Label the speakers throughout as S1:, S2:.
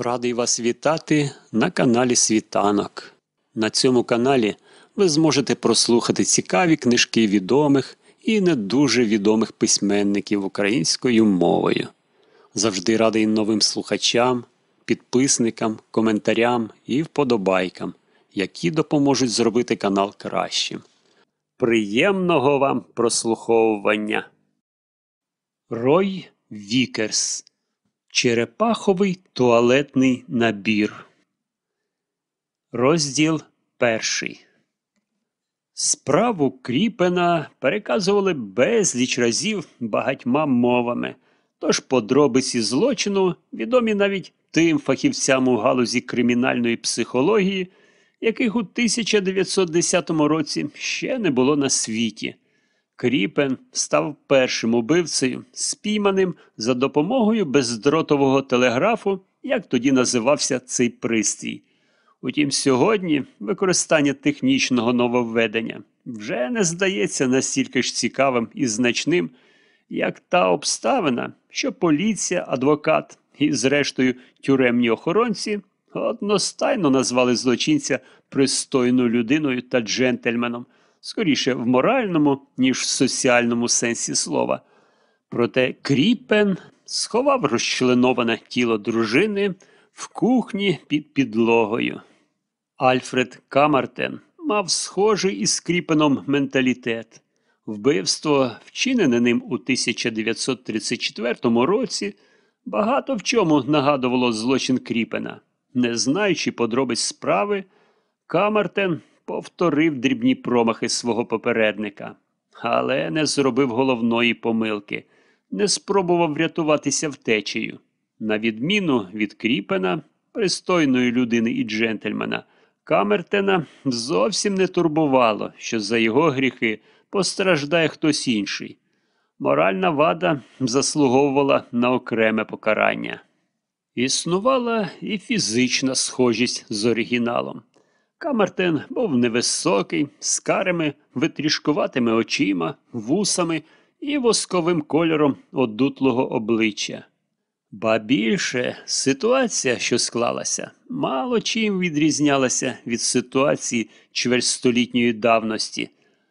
S1: Радий вас вітати на каналі Світанок. На цьому каналі ви зможете прослухати цікаві книжки відомих і не дуже відомих письменників українською мовою. Завжди радий новим слухачам, підписникам, коментарям і вподобайкам, які допоможуть зробити канал кращим. Приємного вам прослуховування! Рой Вікерс Черепаховий туалетний набір. Розділ перший. Справу Кріпена переказували безліч разів багатьма мовами, тож подробиці злочину відомі навіть тим фахівцям у галузі кримінальної психології, яких у 1910 році ще не було на світі. Кріпен став першим убивцею, спійманим за допомогою бездротового телеграфу, як тоді називався цей пристрій. Утім, сьогодні використання технічного нововведення вже не здається настільки ж цікавим і значним, як та обставина, що поліція, адвокат і, зрештою, тюремні охоронці одностайно назвали злочинця пристойною людиною та джентльменом скоріше в моральному, ніж в соціальному сенсі слова. Проте Кріпен сховав розчленоване тіло дружини в кухні під підлогою. Альфред Камартен мав схожий із Кріпеном менталітет. Вбивство, вчинене ним у 1934 році, багато в чому нагадувало злочин Кріпена. Не знаючи подробиць справи, Камартен повторив дрібні промахи свого попередника, але не зробив головної помилки, не спробував врятуватися втечею. На відміну від Кріпена, пристойної людини і джентльмена, Камертена зовсім не турбувало, що за його гріхи постраждає хтось інший. Моральна вада заслуговувала на окреме покарання. Існувала і фізична схожість з оригіналом. Камертен був невисокий, з карими, витрішкуватими очима, вусами і восковим кольором одутлого обличчя. Ба більше ситуація, що склалася, мало чим відрізнялася від ситуації чвертьстолітньої давності.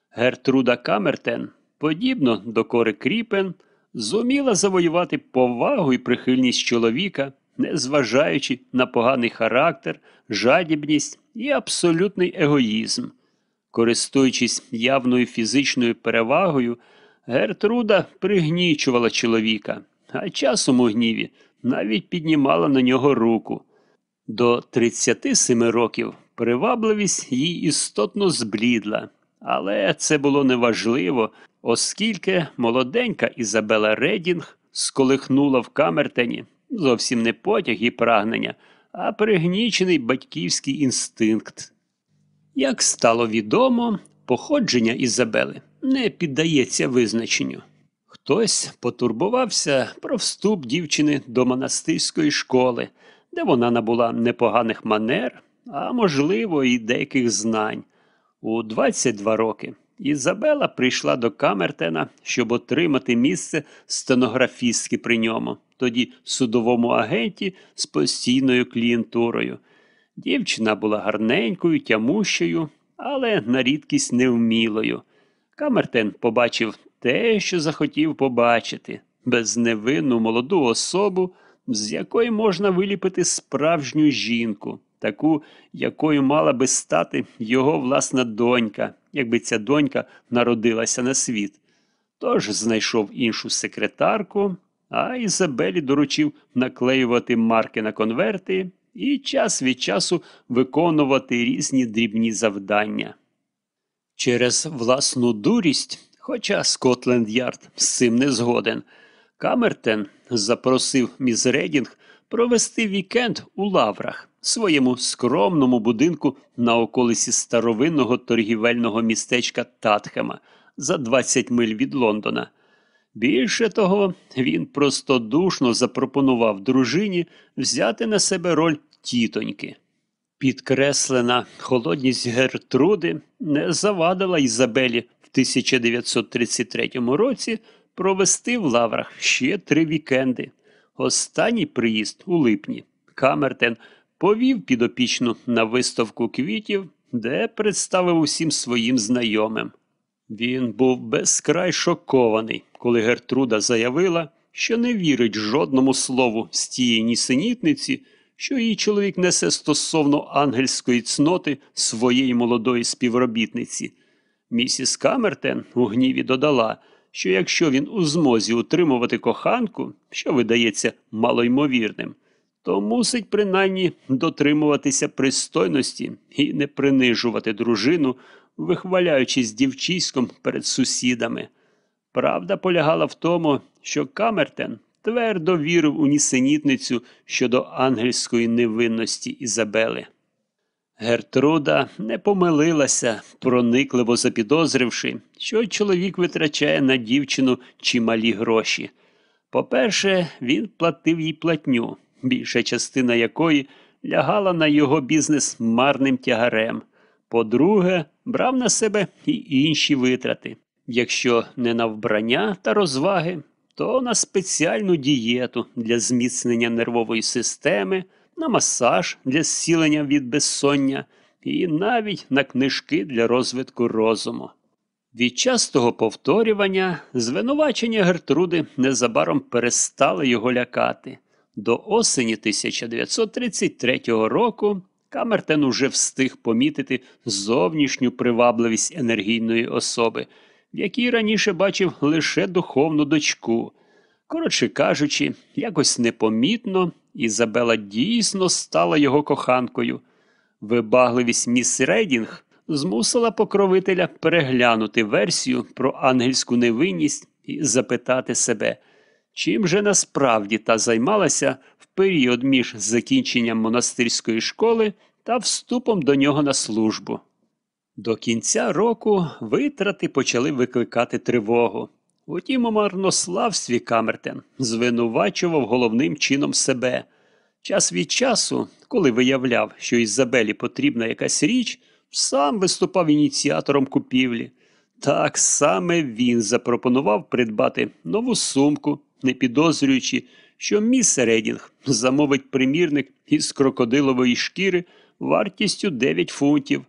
S1: Гертруда Камертен, подібно до Кори Кріпен, зуміла завоювати повагу і прихильність чоловіка, незважаючи на поганий характер, жадібність і абсолютний егоїзм. Користуючись явною фізичною перевагою, Гертруда пригнічувала чоловіка, а часом у гніві навіть піднімала на нього руку. До 37 років привабливість їй істотно зблідла, але це було неважливо, оскільки молоденька Ізабела Редінг сколихнула в Камертені зовсім не потяг і прагнення, а пригнічений батьківський інстинкт. Як стало відомо, походження Ізабели не піддається визначенню. Хтось потурбувався про вступ дівчини до монастирської школи, де вона набула непоганих манер, а можливо, і деяких знань. У 22 роки Ізабела прийшла до Камертена, щоб отримати місце стенографістки при ньому, тоді судовому агенті з постійною клієнтурою. Дівчина була гарненькою, тямущою, але на рідкість невмілою. Камертен побачив те, що захотів побачити, безневинну молоду особу, з якої можна виліпити справжню жінку, таку, якою мала би стати його власна донька, якби ця донька народилася на світ. Тож знайшов іншу секретарку, а Ізабелі доручив наклеювати марки на конверти і час від часу виконувати різні дрібні завдання. Через власну дурість, хоча Скотленд Ярд з цим не згоден, Камертен запросив міс Редінг провести вікенд у лаврах, своєму скромному будинку на околиці старовинного торгівельного містечка Татхема за 20 миль від Лондона. Більше того, він простодушно запропонував дружині взяти на себе роль тітоньки. Підкреслена холодність Гертруди не завадила Ізабелі в 1933 році провести в лаврах ще три вікенди. Останній приїзд у липні Камертен повів підопічну на виставку квітів, де представив усім своїм знайомим. Він був безкрай шокований, коли Гертруда заявила, що не вірить жодному слову з тієї нісенітниці, що її чоловік несе стосовно ангельської цноти своєї молодої співробітниці. Місіс Камертен у гніві додала, що якщо він у змозі утримувати коханку, що видається малоймовірним, то мусить принаймні дотримуватися пристойності і не принижувати дружину, вихваляючись дівчиськом перед сусідами. Правда полягала в тому, що Камертен твердо вірив у нісенітницю щодо ангельської невинності Ізабели. Гертруда не помилилася, проникливо запідозривши, що чоловік витрачає на дівчину чималі гроші. По-перше, він платив їй платню, більша частина якої лягала на його бізнес марним тягарем. По-друге, брав на себе і інші витрати. Якщо не на вбрання та розваги, то на спеціальну дієту для зміцнення нервової системи, на масаж для зцілення від безсоння і навіть на книжки для розвитку розуму. Від частого повторювання звинувачення Гертруди незабаром перестали його лякати. До осені 1933 року Камертен уже встиг помітити зовнішню привабливість енергійної особи, в якій раніше бачив лише духовну дочку. Коротше кажучи, якось непомітно Ізабела дійсно стала його коханкою. Вибагливість міс Рейдінг змусила покровителя переглянути версію про ангельську невинність і запитати себе, чим же насправді та займалася в період між закінченням монастирської школи та вступом до нього на службу. До кінця року витрати почали викликати тривогу. Утім, у марнославстві Камертен звинувачував головним чином себе. Час від часу, коли виявляв, що Ізабелі потрібна якась річ, сам виступав ініціатором купівлі. Так саме він запропонував придбати нову сумку, не підозрюючи, що міс Редінг замовить примірник із крокодилової шкіри вартістю 9 фунтів.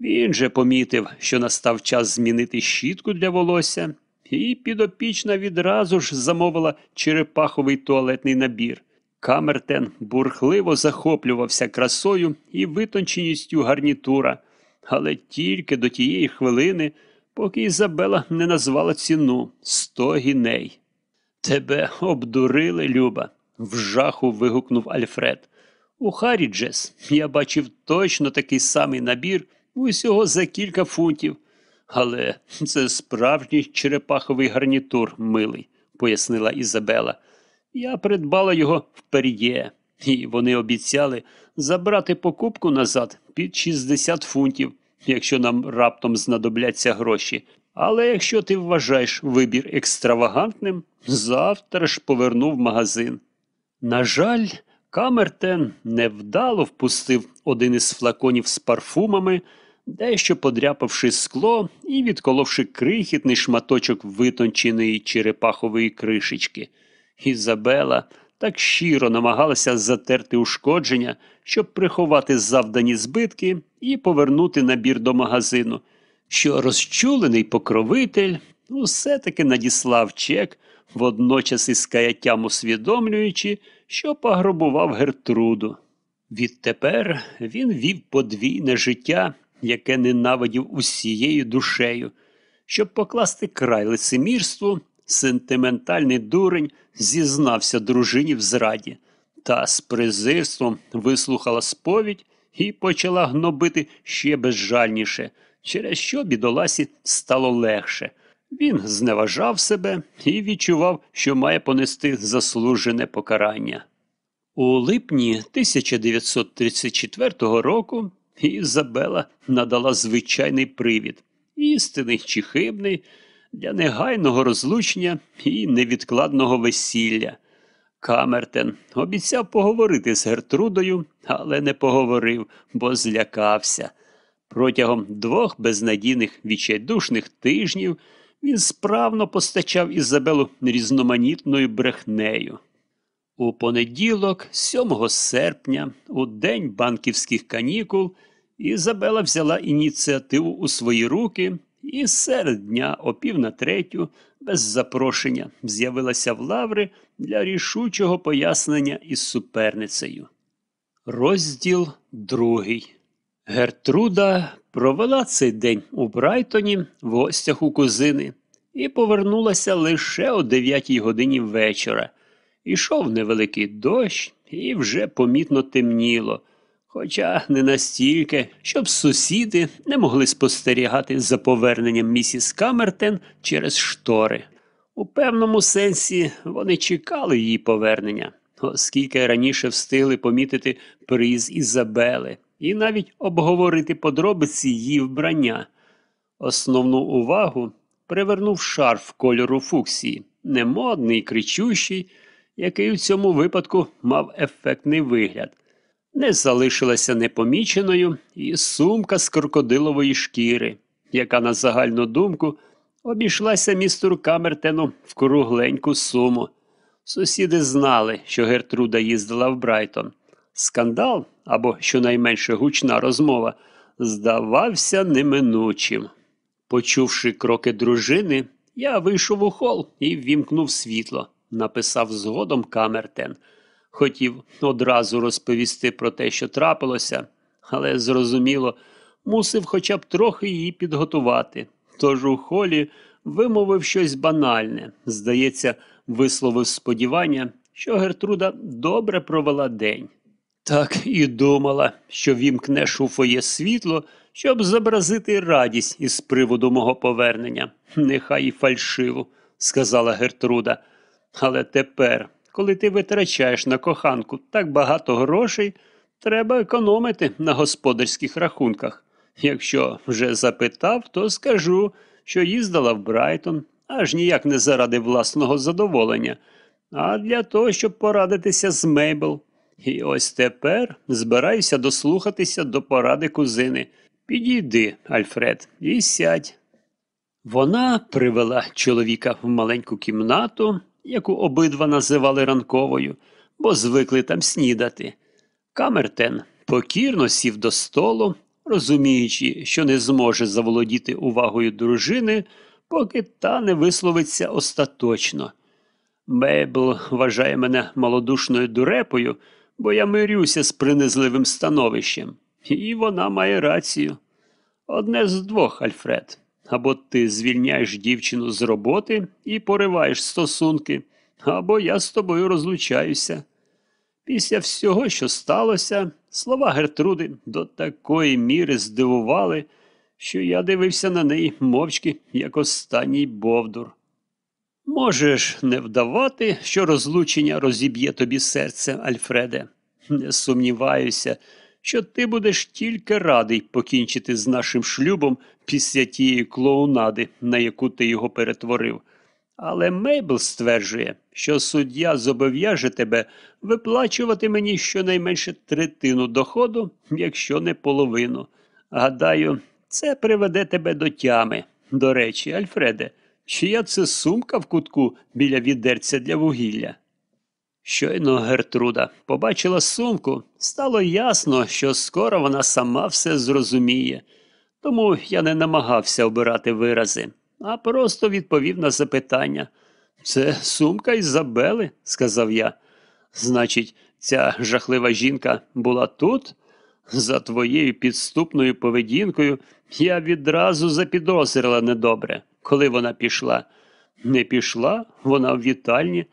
S1: Він же помітив, що настав час змінити щітку для волосся, і підопічна відразу ж замовила черепаховий туалетний набір. Камертен бурхливо захоплювався красою і витонченістю гарнітура, але тільки до тієї хвилини, поки Ізабела не назвала ціну сто гіней. Тебе обдурили, Люба, в жаху вигукнув Альфред. У Харіджес я бачив точно такий самий набір усього за кілька фунтів. Але це справжній черепаховий гарнітур, милий, пояснила Ізабела. Я придбала його в пер'є, і вони обіцяли забрати покупку назад під 60 фунтів, якщо нам раптом знадобляться гроші. Але якщо ти вважаєш вибір екстравагантним, завтра ж поверну в магазин. На жаль, Камертен невдало впустив один із флаконів з парфумами, дещо подряпавши скло і відколовши крихітний шматочок витонченої черепахової кришечки. Ізабела так щиро намагалася затерти ушкодження, щоб приховати завдані збитки і повернути набір до магазину, що розчулений покровитель усе таки надіслав чек, водночас із каяттям усвідомлюючи, що пограбував Гертруду. Відтепер він вів подвійне життя, яке ненавидів усією душею. Щоб покласти край лицемірству, сентиментальний дурень зізнався дружині в зраді, та з презирством вислухала сповідь і почала гнобити ще безжальніше, через що бідоласі стало легше. Він зневажав себе і відчував, що має понести заслужене покарання. У липні 1934 року Ізабела надала звичайний привід, істинний чи хибний, для негайного розлучення і невідкладного весілля. Камертен обіцяв поговорити з Гертрудою, але не поговорив, бо злякався. Протягом двох безнадійних відчайдушних тижнів він справно постачав Ізабелу різноманітною брехнею. У понеділок, 7 серпня, у день банківських канікул, Ізабела взяла ініціативу у свої руки і серед дня о пів на третю, без запрошення, з'явилася в лаври для рішучого пояснення із суперницею. Розділ другий. Гертруда провела цей день у Брайтоні в гостях у кузини і повернулася лише о дев'ятій годині вечора. Ішов невеликий дощ і вже помітно темніло, хоча не настільки, щоб сусіди не могли спостерігати за поверненням місіс Камертен через штори. У певному сенсі вони чекали її повернення, оскільки раніше встигли помітити приз Ізабели і навіть обговорити подробиці її вбрання. Основну увагу привернув шарф кольору фуксії, немодний, кричущий, який у цьому випадку мав ефектний вигляд. Не залишилася непоміченою і сумка з крокодилової шкіри, яка, на загальну думку, обійшлася містеру Камертену в кругленьку суму. Сусіди знали, що Гертруда їздила в Брайтон. Скандал або щонайменше гучна розмова здавався неминучим. Почувши кроки дружини, я вийшов у хол і ввімкнув світло, написав згодом Камертен. Хотів одразу розповісти про те, що трапилося, але зрозуміло, мусив хоча б трохи її підготувати. Тож у холі вимовив щось банальне. Здається, висловив сподівання, що Гертруда добре провела день. Так і думала, що вімкнеш у фоє світло, щоб зобразити радість із приводу мого повернення. Нехай і фальшиву, сказала Гертруда. Але тепер, коли ти витрачаєш на коханку так багато грошей, треба економити на господарських рахунках. Якщо вже запитав, то скажу, що їздила в Брайтон, аж ніяк не заради власного задоволення, а для того, щоб порадитися з Мейбл. І ось тепер збираюся дослухатися до поради кузини. Підійди, Альфред, і сядь. Вона привела чоловіка в маленьку кімнату, яку обидва називали ранковою, бо звикли там снідати. Камертен покірно сів до столу, розуміючи, що не зможе заволодіти увагою дружини, поки та не висловиться остаточно. Мейбл вважає мене малодушною дурепою бо я мирюся з принизливим становищем. І вона має рацію. Одне з двох, Альфред. Або ти звільняєш дівчину з роботи і пориваєш стосунки, або я з тобою розлучаюся. Після всього, що сталося, слова Гертруди до такої міри здивували, що я дивився на неї мовчки, як останній Бовдур. Можеш не вдавати, що розлучення розіб'є тобі серце, Альфреде. Не сумніваюся, що ти будеш тільки радий покінчити з нашим шлюбом після тієї клоунади, на яку ти його перетворив. Але Мейбл стверджує, що суддя зобов'яже тебе виплачувати мені щонайменше третину доходу, якщо не половину. Гадаю, це приведе тебе до тями. До речі, Альфреде. Чия це сумка в кутку біля відерця для вугілля? Щойно Гертруда побачила сумку, стало ясно, що скоро вона сама все зрозуміє, тому я не намагався обирати вирази, а просто відповів на запитання. Це сумка Ізабели, сказав я. Значить, ця жахлива жінка була тут? За твоєю підступною поведінкою я відразу запідозрила недобре коли вона пішла. Не пішла, вона в вітальні.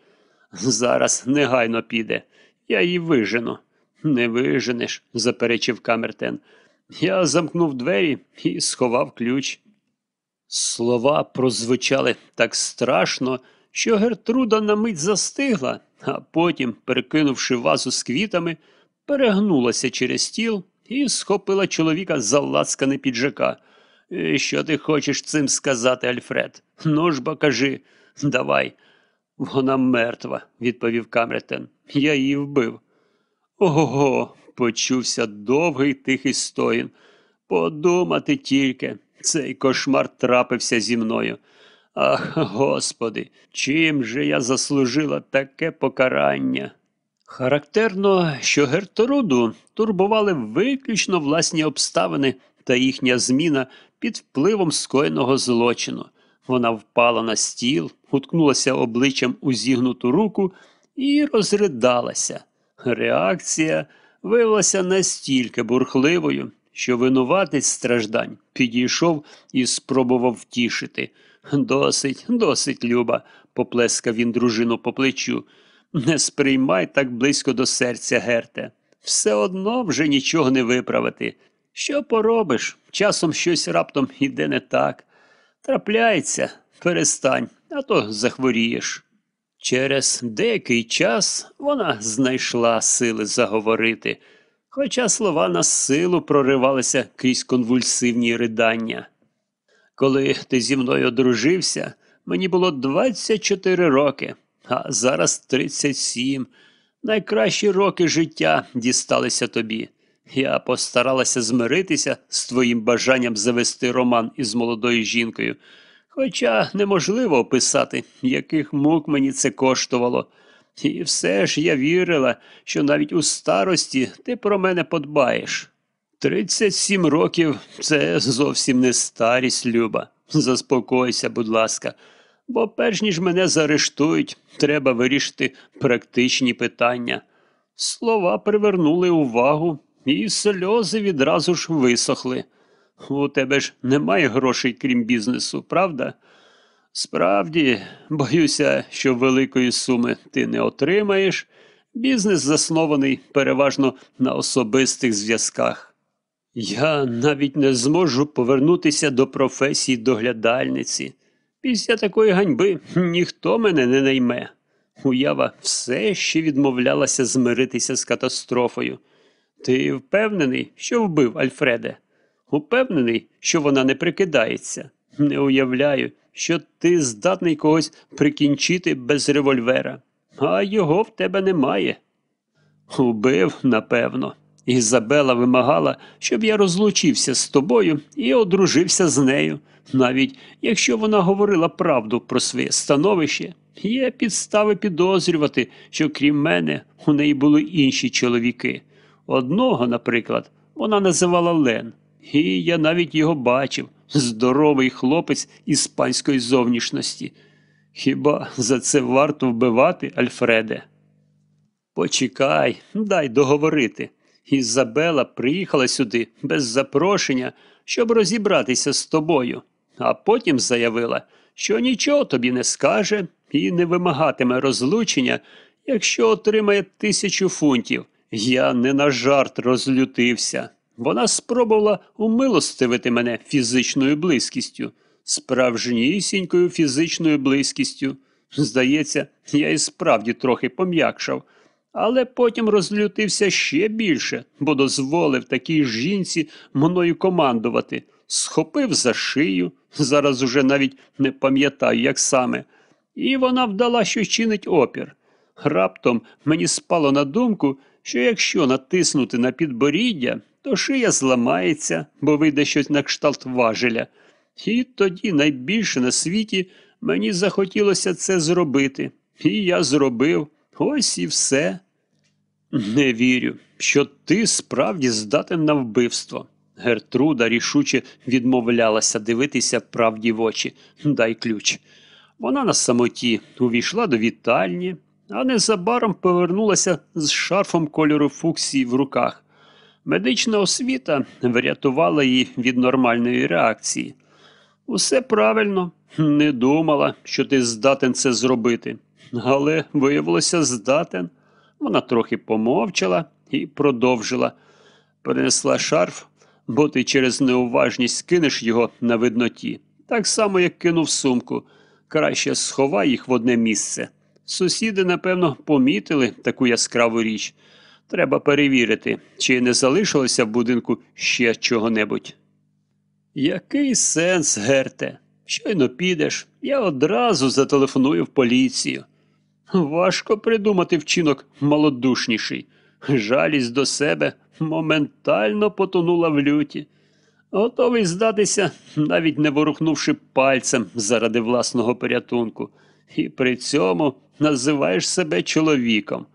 S1: Зараз негайно піде. Я її вижену. Не виженеш, заперечив Камертен. Я замкнув двері і сховав ключ. Слова прозвучали так страшно, що Гертруда на мить застигла, а потім, перекинувши вазу з квітами, перегнулася через стіл і схопила чоловіка за лацкане піджака. Що ти хочеш цим сказати, Альфред? Ну ж бо кажи, давай. Вона мертва, відповів Камертен. Я її вбив. Ого, почувся довгий тихий стоїн. Подумати тільки, цей кошмар трапився зі мною. Ах, господи, чим же я заслужила таке покарання? Характерно, що Герторуду турбували виключно власні обставини та їхня зміна під впливом скоєного злочину. Вона впала на стіл, уткнулася обличчям у зігнуту руку і розридалася. Реакція виявилася настільки бурхливою, що винуватець страждань підійшов і спробував втішити. Досить, досить, Люба, поплескав він дружину по плечу. Не сприймай так близько до серця, Герте. Все одно вже нічого не виправити. Що поробиш? Часом щось раптом іде не так. Трапляється, перестань, а то захворієш. Через деякий час вона знайшла сили заговорити, хоча слова на силу проривалися крізь конвульсивні ридання. Коли ти зі мною одружився, мені було 24 роки, а зараз 37. Найкращі роки життя дісталися тобі. Я постаралася змиритися з твоїм бажанням завести роман із молодою жінкою, хоча неможливо описати, яких мук мені це коштувало. І все ж я вірила, що навіть у старості ти про мене подбаєш. Тридцять сім років це зовсім не старість, Люба. Заспокойся, будь ласка, бо перш ніж мене заарештують, треба вирішити практичні питання. Слова привернули увагу, і сльози відразу ж висохли. У тебе ж немає грошей, крім бізнесу, правда? Справді, боюся, що великої суми ти не отримаєш. Бізнес заснований переважно на особистих зв'язках. Я навіть не зможу повернутися до професії доглядальниці. Після такої ганьби ніхто мене не найме. Уява все ще відмовлялася змиритися з катастрофою. Ти впевнений, що вбив Альфреде? Упевнений, що вона не прикидається. Не уявляю, що ти здатний когось прикінчити без револьвера, а його в тебе немає. Убив, напевно. Ізабела вимагала, щоб я розлучився з тобою і одружився з нею, навіть якщо вона говорила правду про своє становище, є підстави підозрювати, що крім мене у неї були інші чоловіки. Одного, наприклад, вона називала Лен, і я навіть його бачив здоровий хлопець іспанської зовнішності. Хіба за це варто вбивати, Альфреде? Почекай, дай договорити. Ізабела приїхала сюди без запрошення, щоб розібратися з тобою, а потім заявила, що нічого тобі не скаже і не вимагатиме розлучення, якщо отримає тисячу фунтів. Я не на жарт розлютився. Вона спробувала умилостивити мене фізичною близькістю, справжнісінькою фізичною близькістю. Здається, я і справді трохи пом'якшав, але потім розлютився ще більше, бо дозволив такій жінці мною командувати, схопив за шию, зараз уже навіть не пам'ятаю, як саме, і вона вдала, що чинить опір. Раптом мені спало на думку, що якщо натиснути на підборіддя, то шия зламається, бо вийде щось на кшталт важеля. І тоді найбільше на світі мені захотілося це зробити. І я зробив ось і все. Не вірю, що ти справді здатен на вбивство. Гертруда рішуче відмовлялася дивитися правді в очі. Дай ключ. Вона на самоті увійшла до вітальні, а незабаром повернулася з шарфом кольору фуксії в руках. Медична освіта врятувала її від нормальної реакції. Усе правильно, не думала, що ти здатен це зробити, але виявилося здатен. Вона трохи помовчала і продовжила. Принесла шарф, бо ти через неуважність кинеш його на видноті, так само, як кинув сумку. Краще сховай їх в одне місце. Сусіди, напевно, помітили таку яскраву річ. Треба перевірити, чи не залишилося в будинку ще чого-небудь. Який сенс, Герте? Щойно підеш, я одразу зателефоную в поліцію. Важко придумати вчинок малодушніший. Жалість до себе моментально потонула в люті. Готовий здатися, навіть не ворухнувши пальцем заради власного порятунку, і при цьому називаєш себе чоловіком.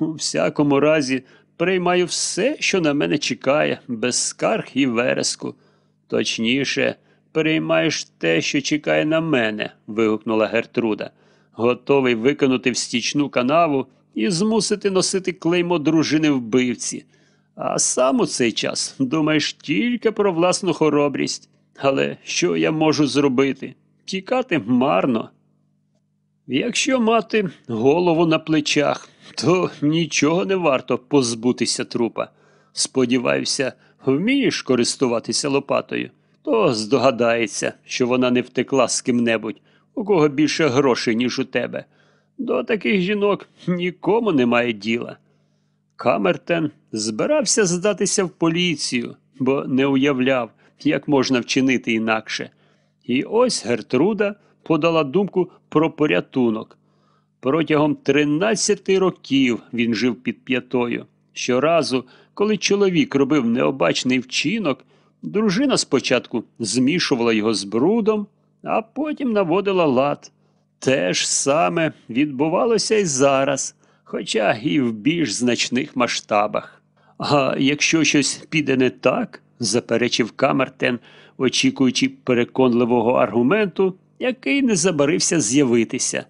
S1: У всякому разі, приймаю все, що на мене чекає, без скарг і вереску. Точніше, переймаєш те, що чекає на мене, вигукнула Гертруда, готовий викинути в стічну канаву і змусити носити клеймо дружини вбивці. А сам у цей час думаєш тільки про власну хоробрість. Але що я можу зробити? Тікати марно. Якщо мати голову на плечах, то нічого не варто позбутися трупа. Сподіваюся, вмієш користуватися лопатою, то здогадається, що вона не втекла з ким-небудь, у кого більше грошей, ніж у тебе. До таких жінок нікому немає діла. Камертен збирався здатися в поліцію, бо не уявляв, як можна вчинити інакше. І ось Гертруда подала думку про порятунок. Протягом 13 років він жив під п'ятою. Щоразу, коли чоловік робив необачний вчинок, дружина спочатку змішувала його з брудом, а потім наводила лад. Те ж саме відбувалося й зараз, хоча і в більш значних масштабах. А якщо щось піде не так, заперечив Камертен, очікуючи переконливого аргументу, який не забарився з'явитися.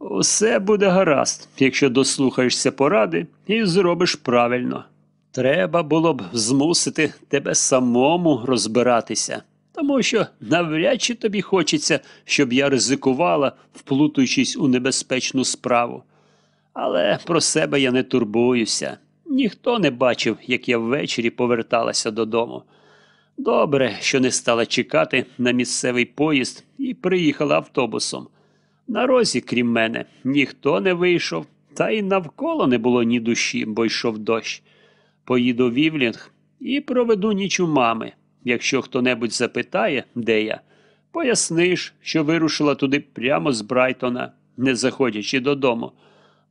S1: Усе буде гаразд, якщо дослухаєшся поради і зробиш правильно. Треба було б змусити тебе самому розбиратися, тому що навряд чи тобі хочеться, щоб я ризикувала, вплутуючись у небезпечну справу. Але про себе я не турбуюся. Ніхто не бачив, як я ввечері поверталася додому. Добре, що не стала чекати на місцевий поїзд і приїхала автобусом. На розі, крім мене, ніхто не вийшов, та й навколо не було ні душі, бо йшов дощ. Поїду в Івлінг і проведу ніч у мами. Якщо хто-небудь запитає, де я, поясниш, що вирушила туди прямо з Брайтона, не заходячи додому.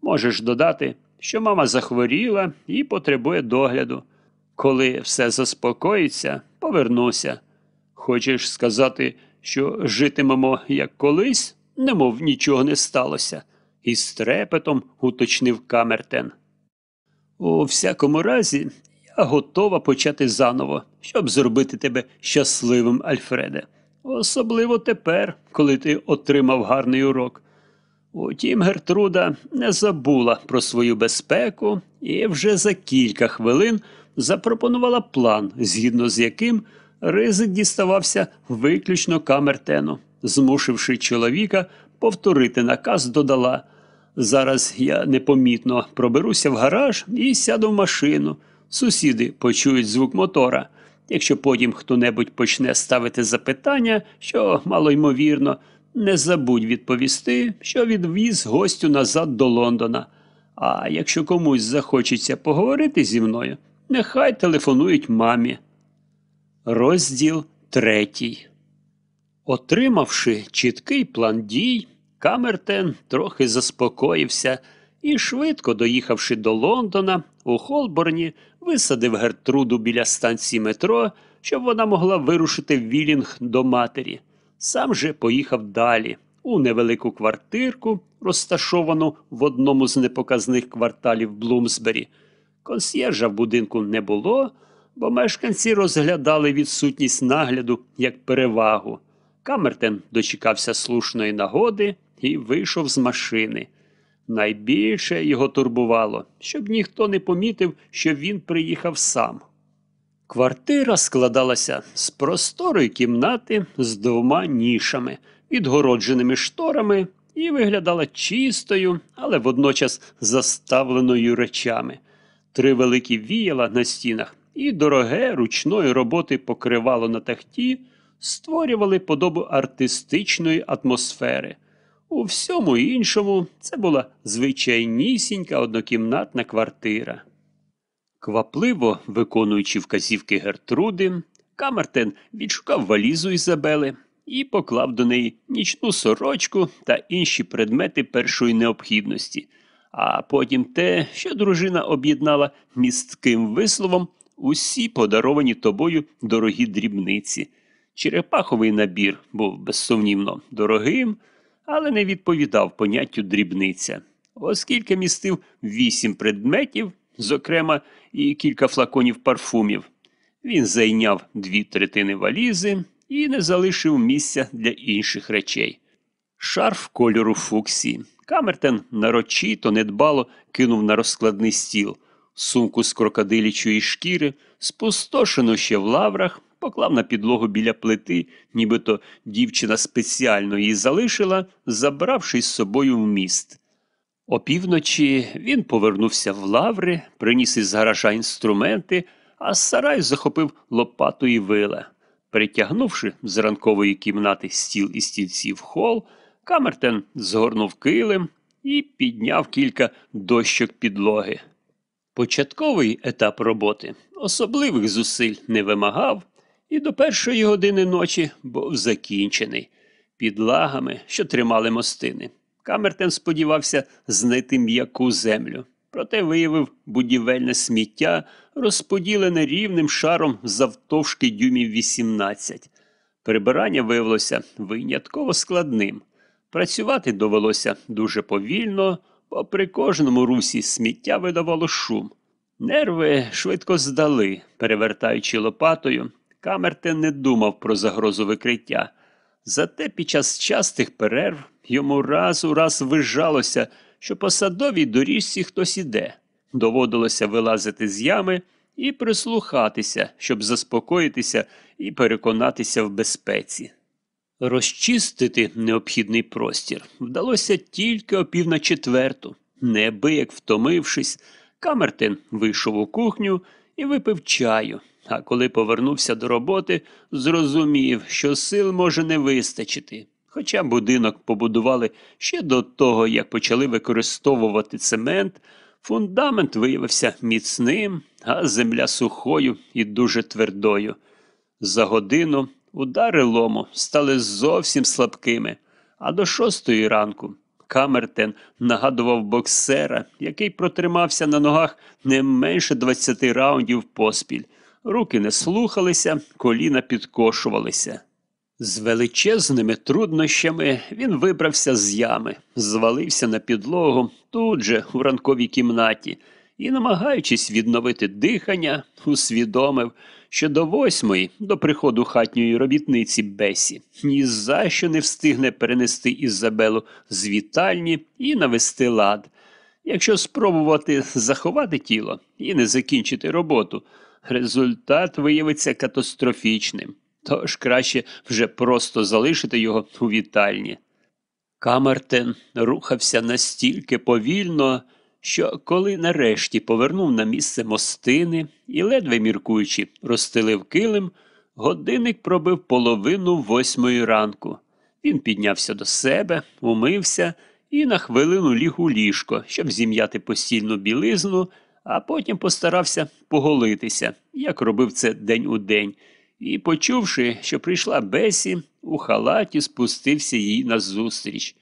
S1: Можеш додати, що мама захворіла і потребує догляду. Коли все заспокоїться, повернуся. Хочеш сказати, що житимемо як колись, немов нічого не сталося, із трепетом уточнив Камертен. У всякому разі, я готова почати заново, щоб зробити тебе щасливим, Альфреде. Особливо тепер, коли ти отримав гарний урок. Утім, Гертруда не забула про свою безпеку і вже за кілька хвилин запропонувала план, згідно з яким ризик діставався виключно камертену, змушивши чоловіка повторити наказ, додала. Зараз я непомітно проберуся в гараж і сяду в машину. Сусіди почують звук мотора. Якщо потім хто-небудь почне ставити запитання, що малоймовірно, не забудь відповісти, що відвіз гостю назад до Лондона. А якщо комусь захочеться поговорити зі мною, нехай телефонують мамі. Розділ третій. Отримавши чіткий план дій, Камертен трохи заспокоївся і, швидко доїхавши до Лондона, у Холборні висадив Гертруду біля станції метро, щоб вона могла вирушити в Вілінг до матері. Сам же поїхав далі, у невелику квартирку, розташовану в одному з непоказних кварталів Блумсбері. Консьєржа в будинку не було, бо мешканці розглядали відсутність нагляду як перевагу. Камертен дочекався слушної нагоди і вийшов з машини. Найбільше його турбувало, щоб ніхто не помітив, що він приїхав сам. Квартира складалася з просторої кімнати з двома нішами, відгородженими шторами, і виглядала чистою, але водночас заставленою речами. Три великі віяла на стінах і дороге ручної роботи покривало на тахті створювали подобу артистичної атмосфери. У всьому іншому це була звичайнісінька однокімнатна квартира. Квапливо виконуючи вказівки Гертруди, Камертен відшукав валізу Ізабели і поклав до неї нічну сорочку та інші предмети першої необхідності, а потім те, що дружина об'єднала містким висловом усі подаровані тобою дорогі дрібниці. Черепаховий набір був безсумнівно дорогим, але не відповідав поняттю дрібниця. оскільки містив вісім предметів, зокрема і кілька флаконів парфумів. Він зайняв дві третини валізи і не залишив місця для інших речей. Шарф кольору фуксії. Камертен нарочито, недбало кинув на розкладний стіл. Сумку з крокодилічої шкіри, спустошену ще в лаврах, поклав на підлогу біля плити, нібито дівчина спеціально її залишила, забравши з собою в міст. Опівночі він повернувся в лаври, приніс із гаража інструменти, а з сараю захопив лопату і вила. Притягнувши з ранкової кімнати стіл і стільці в хол, Камертен згорнув килим і підняв кілька дощок підлоги. Початковий етап роботи особливих зусиль не вимагав, і до першої години ночі був закінчений підлагами, що тримали мостини. Камертен сподівався знайти м'яку землю, проте виявив будівельне сміття, розподілене рівним шаром завтовшки дюймів 18. Прибирання виявилося винятково складним. Працювати довелося дуже повільно, бо при кожному русі сміття видавало шум. Нерви швидко здали, перевертаючи лопатою, Камертен не думав про загрозу викриття. Зате під час частих перерв йому раз у раз вижалося, що по садовій доріжці хтось іде. Доводилося вилазити з ями і прислухатися, щоб заспокоїтися і переконатися в безпеці. Розчистити необхідний простір вдалося тільки о пів на четверту. Неабияк втомившись, Камертин вийшов у кухню і випив чаю, а коли повернувся до роботи, зрозумів, що сил може не вистачити. Хоча будинок побудували ще до того, як почали використовувати цемент, фундамент виявився міцним, а земля сухою і дуже твердою. За годину удари лому стали зовсім слабкими, а до шостої ранку Камертен нагадував боксера, який протримався на ногах не менше 20 раундів поспіль. Руки не слухалися, коліна підкошувалися. З величезними труднощами він вибрався з ями, звалився на підлогу тут же, у ранковій кімнаті, і, намагаючись відновити дихання, усвідомив, що до восьмої, до приходу хатньої робітниці Бесі, ні за що не встигне перенести Ізабелу з вітальні і навести лад. Якщо спробувати заховати тіло і не закінчити роботу, результат виявиться катастрофічним. Тож краще вже просто залишити його у вітальні. Камертен рухався настільки повільно, що коли нарешті повернув на місце мостини і, ледве міркуючи, розстелив килим, годинник пробив половину восьмої ранку. Він піднявся до себе, умився і на хвилину ліг у ліжко, щоб зім'яти постільну білизну, а потім постарався поголитися, як робив це день у день, і, почувши, що прийшла Бесі, у халаті спустився їй назустріч.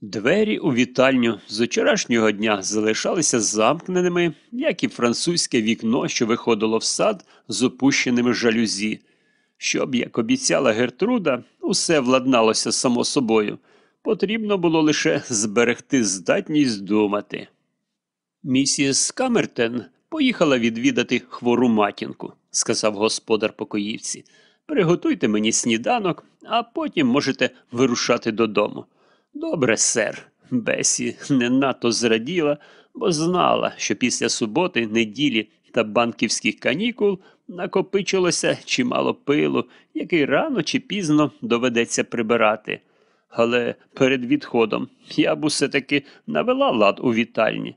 S1: Двері у вітальню з вчорашнього дня залишалися замкненими, як і французьке вікно, що виходило в сад з опущеними жалюзі. Щоб, як обіцяла Гертруда, усе владналося само собою. Потрібно було лише зберегти здатність думати. Місіс Камертен поїхала відвідати хвору матінку, сказав господар покоївці. Приготуйте мені сніданок, а потім можете вирушати додому. Добре, сер. Бесі не надто зраділа, бо знала, що після суботи, неділі та банківських канікул накопичилося чимало пилу, який рано чи пізно доведеться прибирати. Але перед відходом я б усе таки навела лад у вітальні.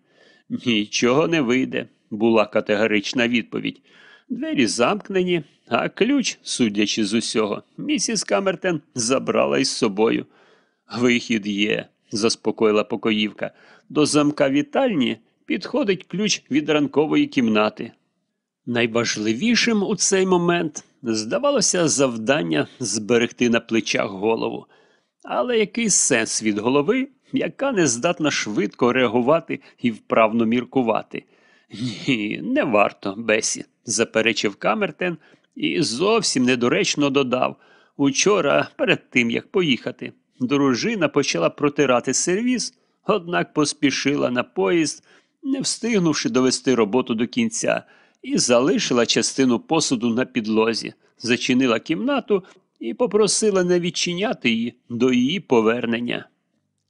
S1: Нічого не вийде, була категорична відповідь. Двері замкнені, а ключ, судячи з усього, місіс Камертен забрала із собою. Вихід є, заспокоїла покоївка. До замка вітальні підходить ключ від ранкової кімнати. Найважливішим у цей момент здавалося завдання зберегти на плечах голову. Але який сенс від голови, яка не здатна швидко реагувати і вправно міркувати? Ні, не варто, Бесі, заперечив Камертен і зовсім недоречно додав учора, перед тим як поїхати. Дружина почала протирати сервіз, однак поспішила на поїзд, не встигнувши довести роботу до кінця, і залишила частину посуду на підлозі, зачинила кімнату і попросила не відчиняти її до її повернення.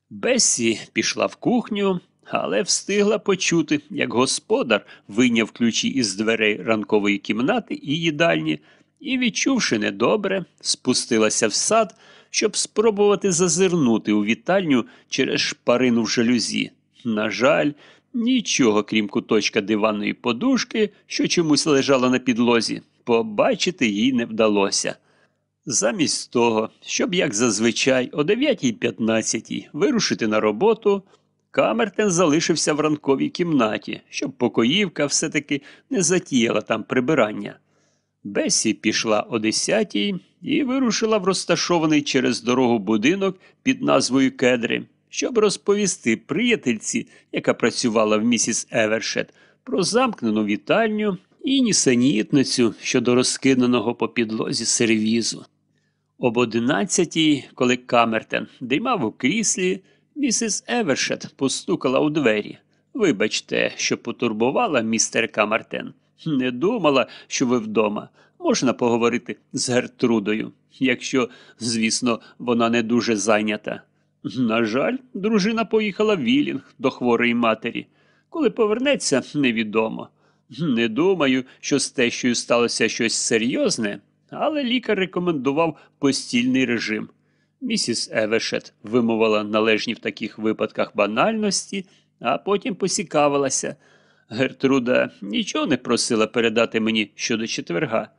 S1: Бесі пішла в кухню, але встигла почути, як господар вийняв ключі із дверей ранкової кімнати і їдальні, і, відчувши недобре, спустилася в сад, щоб спробувати зазирнути у вітальню через шпарину в жалюзі. На жаль, нічого, крім куточка диванної подушки, що чомусь лежала на підлозі, побачити їй не вдалося. Замість того, щоб, як зазвичай, о 9.15 вирушити на роботу, Камертен залишився в ранковій кімнаті, щоб покоївка все-таки не затіяла там прибирання. Бесі пішла о 10 і вирушила в розташований через дорогу будинок під назвою Кедри, щоб розповісти приятельці, яка працювала в місіс Евершет, про замкнену вітальню і нісенітницю щодо розкиданого по підлозі сервізу. Об одинадцятій, коли Камертен дрімав у кріслі, місіс Евершет постукала у двері. Вибачте, що потурбувала містер Камертен. Не думала, що ви вдома. Можна поговорити з Гертрудою, якщо, звісно, вона не дуже зайнята. На жаль, дружина поїхала в Вілінг до хворої матері. Коли повернеться, невідомо. Не думаю, що з тещою сталося щось серйозне, але лікар рекомендував постільний режим. Місіс Евешет вимовила належні в таких випадках банальності, а потім посікавилася. Гертруда нічого не просила передати мені щодо четверга.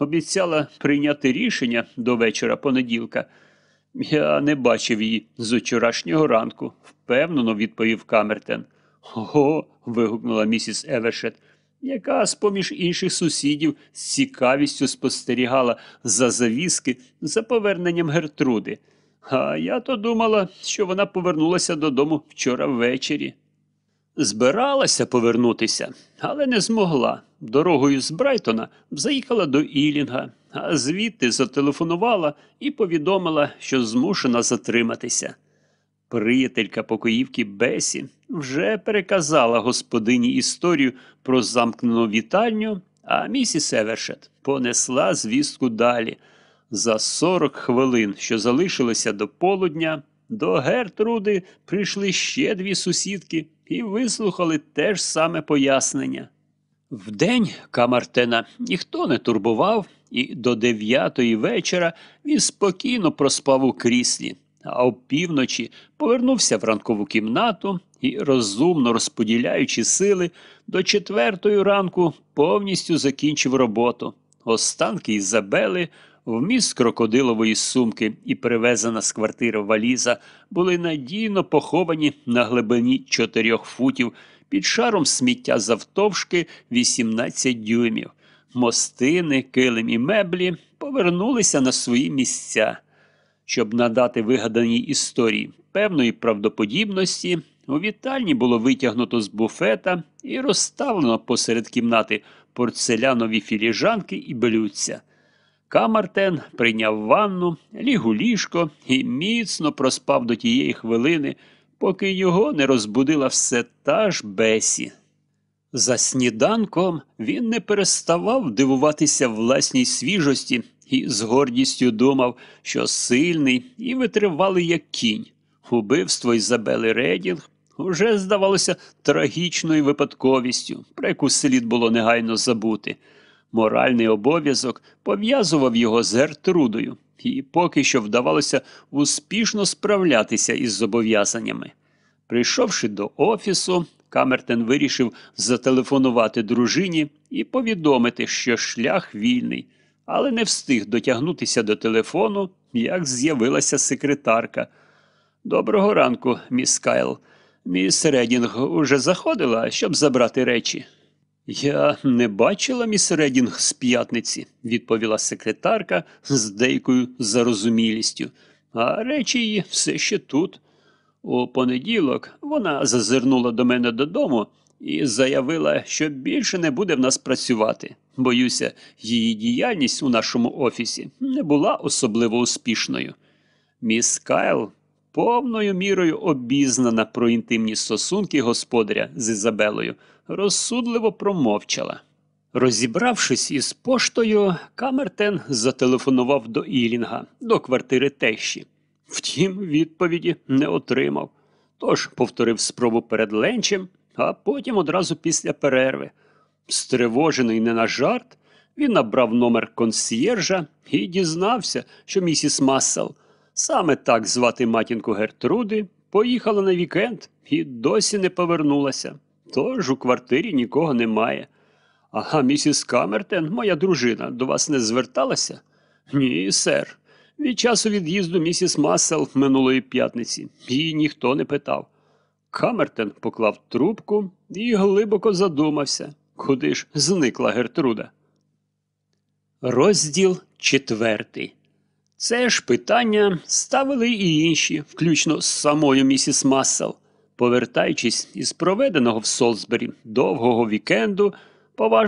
S1: Обіцяла прийняти рішення до вечора понеділка. Я не бачив її з учорашнього ранку, впевнено відповів Камертен. Ого. вигукнула місіс Евешет, яка з поміж інших сусідів з цікавістю спостерігала за завіски за поверненням Гертруди. А я то думала, що вона повернулася додому вчора ввечері. Збиралася повернутися, але не змогла. Дорогою з Брайтона заїхала до Ілінга, а звідти зателефонувала і повідомила, що змушена затриматися. Приятелька покоївки Бесі вже переказала господині історію про замкнену вітальню, а місіс Евершет понесла звістку далі. За сорок хвилин, що залишилося до полудня, до Гертруди прийшли ще дві сусідки і вислухали те ж саме пояснення. Вдень Камартена ніхто не турбував, і до дев'ятої вечора він спокійно проспав у кріслі, а опівночі повернувся в ранкову кімнату і, розумно розподіляючи сили, до четвертої ранку повністю закінчив роботу. Останки Ізабели Вміст крокодилової сумки і перевезена з квартири валіза були надійно поховані на глибині чотирьох футів під шаром сміття завтовшки 18 дюймів. Мостини, килим і меблі повернулися на свої місця. Щоб надати вигаданій історії певної правдоподібності, у вітальні було витягнуто з буфета і розставлено посеред кімнати порцелянові філіжанки і блюдця. Камартен прийняв ванну, ліг у ліжко і міцно проспав до тієї хвилини, поки його не розбудила все та ж Бесі. За сніданком він не переставав дивуватися власній свіжості і з гордістю думав, що сильний і витривалий, як кінь. Убивство Ізабели Редінг уже здавалося трагічною випадковістю, про яку слід було негайно забути. Моральний обов'язок пов'язував його з Гертрудою, і поки що вдавалося успішно справлятися із зобов'язаннями. Прийшовши до офісу, Камертен вирішив зателефонувати дружині і повідомити, що шлях вільний, але не встиг дотягнутися до телефону, як з'явилася секретарка. Доброго ранку, міс Кайл. Міс Редінг уже заходила, щоб забрати речі. Я не бачила міс Редінг з п'ятниці, відповіла секретарка з деякою зарозумілістю, а речі її все ще тут. У понеділок вона зазирнула до мене додому і заявила, що більше не буде в нас працювати. Боюся, її діяльність у нашому офісі не була особливо успішною. Міс Кайл повною мірою обізнана про інтимні стосунки господаря з Ізабелою, розсудливо промовчала. Розібравшись із поштою, Камертен зателефонував до Ілінга, до квартири тещі. Втім, відповіді не отримав. Тож повторив спробу перед ленчем, а потім одразу після перерви. Стривожений не на жарт, він набрав номер консьєржа і дізнався, що місіс Массел, саме так звати матінку Гертруди, поїхала на вікенд і досі не повернулася. Тож у квартирі нікого немає. Ага, місіс Камертен, моя дружина, до вас не зверталася? Ні, сер. Від часу від'їзду місіс Массел минулої п'ятниці її ніхто не питав. Камертен поклав трубку і глибоко задумався, куди ж зникла Гертруда. Розділ четвертий. Це ж питання ставили і інші, включно з самою місіс Массел. Повертаючись із проведеного в Солсбері довгого вікенду, поважно